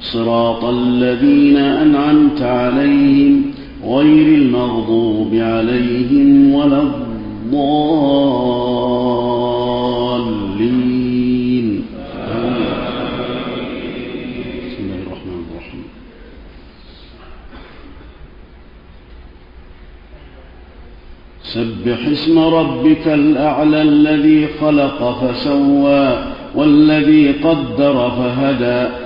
صراط الذين أنعمت عليهم غير المغضوب عليهم ولا الضالين. بسم الله الرحمن الرحيم. سبح اسم ربك الأعلى الذي خلق فسوى والذي قدر فهدى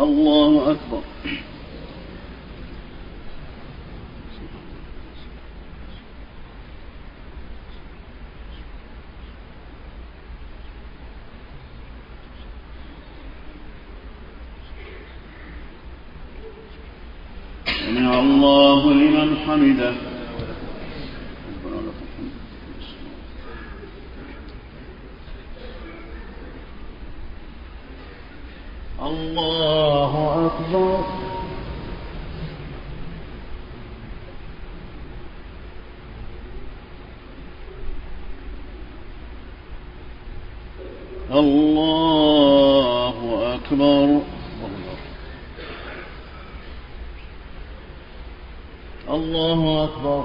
الله أكبر سمع الله لمن حمده الله أكبر الله أكبر الله أكبر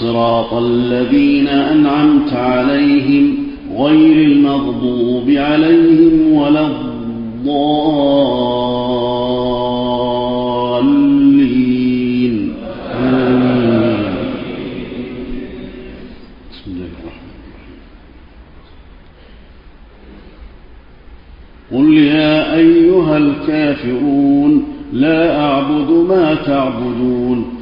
صراط الذين أنعمت عليهم غير المغضوب عليهم ولا الضالين. آمين. بسم الله الرحمن الرحيم. قل يا أيها الكافرون لا أعبد ما تعبدون.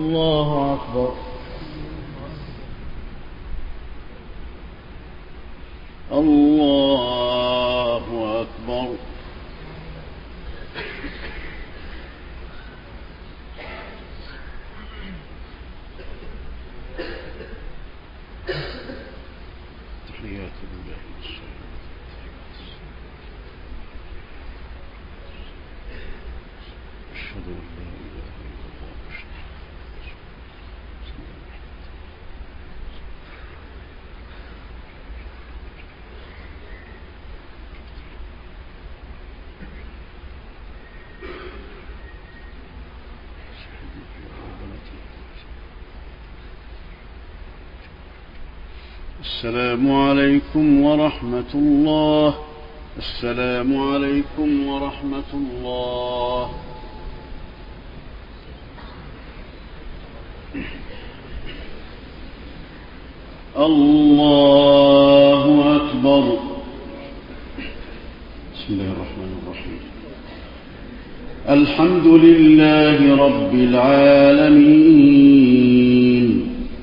الله أكبر. الله أكبر. تحيات لله أشهد أن السلام عليكم ورحمة الله. السلام عليكم ورحمة الله. الله أكبر. بسم الله الرحمن الرحيم. الحمد لله رب العالمين.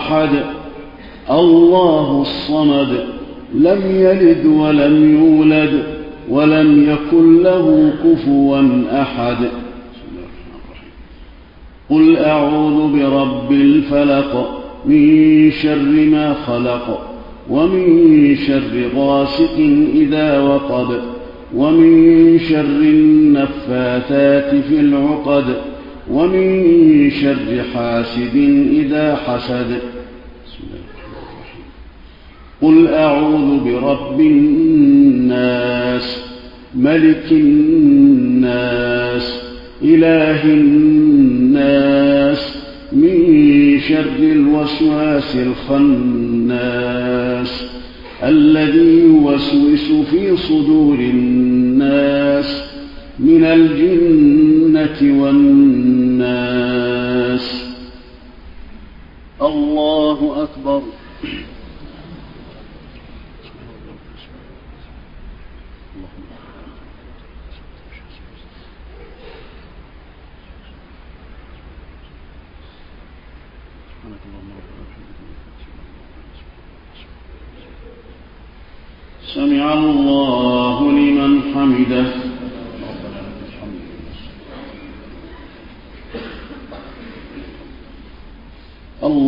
أحد. الله الصمد. لم يلد ولم يولد ولم يكن له كفوا أحد. قل أعوذ برب الفلق من شر ما خلق ومن شر غاسق إذا وقب ومن شر النفاثات في العقد ومن شر حاسد إذا حسد. قل أعوذ برب الناس ملك الناس إله الناس من شر الوسواس الخناس الذي يوسوس في صدور الناس من الجنة والناس. الله أكبر. سمع الله لمن حمده ربنا لك الحمد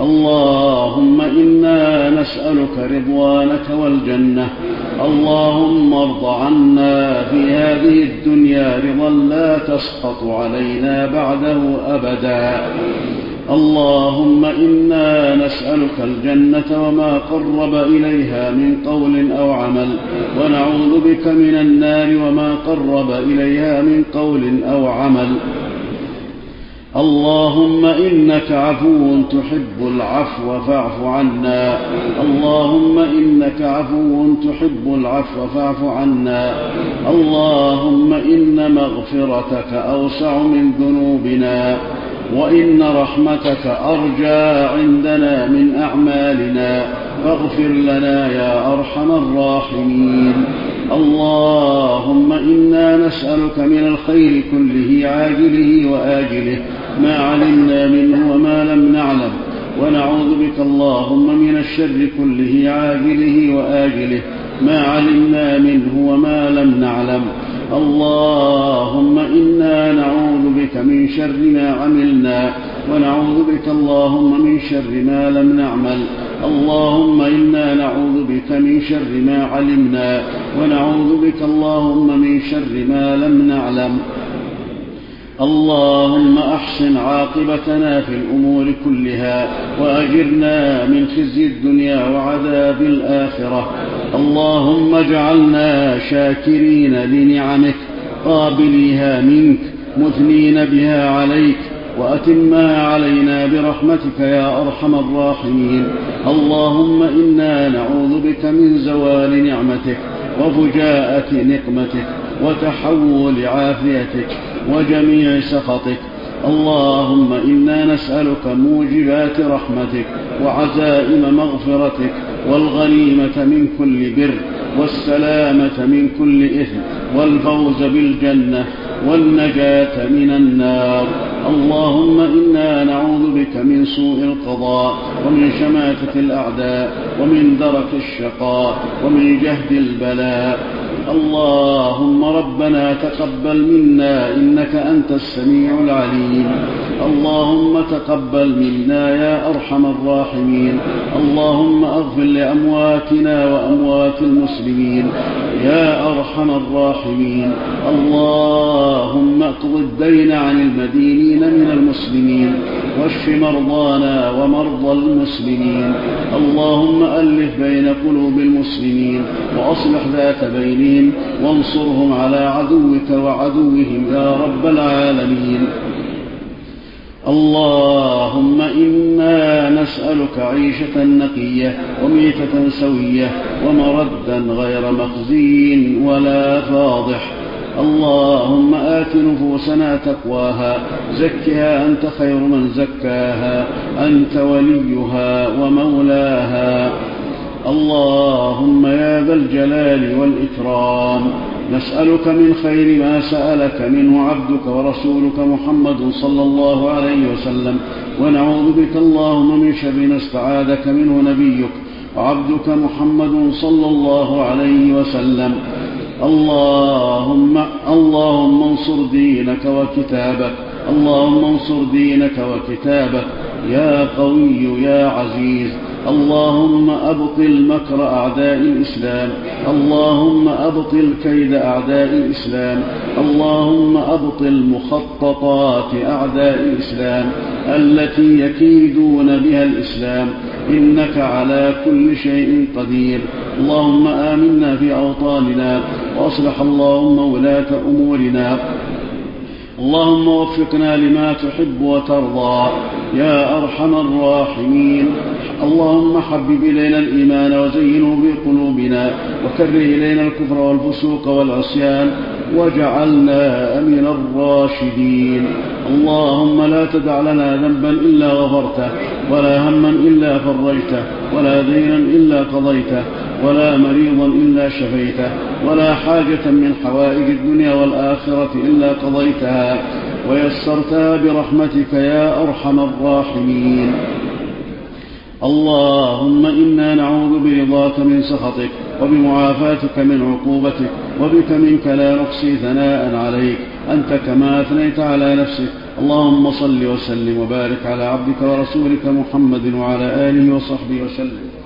اللهم إنا نسألك رضوانك والجنة. اللهم ارض عنا في هذه الدنيا رضا لا تسقط علينا بعده أبدا. اللهم إنا نسألك الجنة وما قرب إليها من قول أو عمل. ونعوذ بك من النار وما قرب إليها من قول أو عمل. اللهم إنك عفو تحب العفو فاعف عنا. اللهم إنك عفو تحب العفو فاعف عنا. اللهم إن مغفرتك أوسع من ذنوبنا وإن رحمتك أرجى عندنا من أعمالنا. فاغفر لنا يا أرحم الراحمين. اللهم إنا نسألك من الخير كله عاجله وآجله. ما علمنا منه وما لم نعلم. ونعوذ بك اللهم من الشر كله عاجله وآجله. ما علمنا منه وما لم نعلم. اللهم إنا نعوذ بك من شر ما عملنا. ونعوذ بك اللهم من شر ما لم نعمل. اللهم إنا نعوذ بك من شر ما علمنا. ونعوذ بك اللهم من شر ما لم نعلم. اللهم أحسن عاقبتنا في الأمور كلها وأجرنا من خزي الدنيا وعذاب الآخرة. اللهم اجعلنا شاكرين لنعمك قابليها منك مثنين بها عليك وأتمها علينا برحمتك يا أرحم الراحمين. اللهم إنا نعوذ بك من زوال نعمتك وفجاءة نقمتك وتحول عافيتك. وجميع سخطك. اللهم إنا نسألك موجبات رحمتك وعزائم مغفرتك والغنيمة من كل بر والسلامة من كل إثم والفوز بالجنة والنجاة من النار. اللهم إنا نعوذ بك من سوء القضاء ومن شماتة الأعداء ومن درك الشقاء ومن جهد البلاء. اللهم ربنا تقبل منا إنك أنت السميع العليم. اللهم تقبل منا يا أرحم الراحمين. اللهم أغفر لأمواتنا وأموات المسلمين. يا أرحم الراحمين. اللهم أقض الدين عن المدينين من المسلمين. واشف مرضانا ومرضى المسلمين. اللهم ألف بين قلوب المسلمين وأصلح ذات بينهم وانصرهم على عدوك وعدوهم يا رب العالمين. اللهم إنا نسألك عيشة نقية وميتة سوية ومردا غير مخزي ولا فاضح. اللهم آت نفوسنا تقواها زكها أنت خير من زكاها أنت وليها ومولاها. اللهم يا ذا الجلال والإكرام نسألك من خير ما سألك منه عبدك ورسولك محمد صلى الله عليه وسلم ونعوذ بك اللهم من شر ما استعاذك منه نبيك وعبدك محمد صلى الله عليه وسلم. اللهم اللهم انصر دينك وكتابك. اللهم انصر دينك وكتابك. يا قوي يا عزيز. اللهم أبطل مكر أعداء الإسلام. اللهم أبطل كيد أعداء الإسلام. اللهم أبطل مخططات أعداء الإسلام التي يكيدون بها الإسلام. إنك على كل شيء قدير. اللهم آمنا في أوطاننا. وأصلح اللهم ولاة أمورنا. اللهم وفقنا لما تحب وترضى. يا أرحم الراحمين. اللهم حبب إلينا الإيمان وزينه في قلوبنا وكره إلينا الكفر والفسوق والعصيان. واجعلنا من الراشدين. اللهم لا تدع لنا ذنبا إلا غفرته ولا هما إلا فرجته ولا دينا إلا قضيته. ولا مريضا إلا شفيته ولا حاجة من حوائج الدنيا والآخرة إلا قضيتها ويسرتها برحمتك يا أرحم الراحمين. اللهم إنا نعوذ برضاك من سخطك وبمعافاتك من عقوبتك وبك منك لا نحصي ثناء عليك أنت كما أثنيت على نفسك. اللهم صل وسلم وبارك على عبدك ورسولك محمد وعلى آله وصحبه وسلم.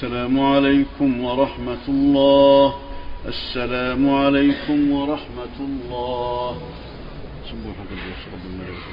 السلام عليكم ورحمة الله. السلام عليكم ورحمة الله. سبحانك رب الملائكة